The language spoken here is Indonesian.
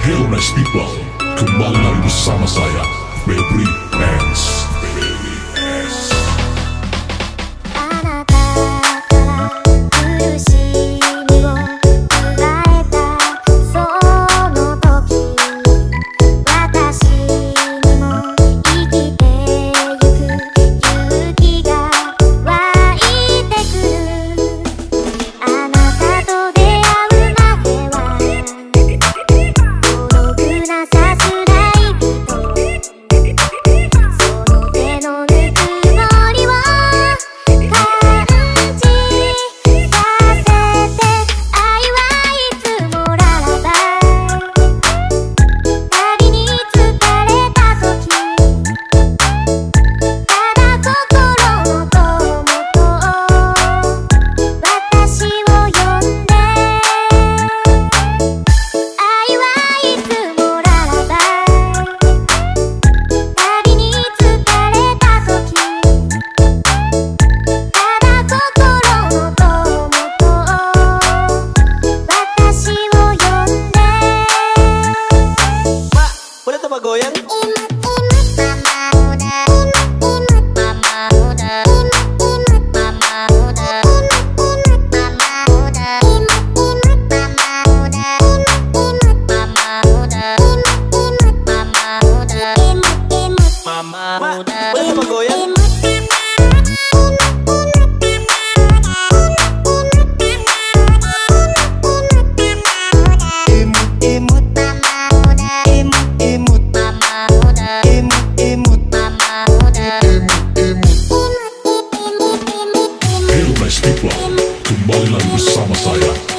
Heal nice people, kembali lagi bersama saya, Febri. 算了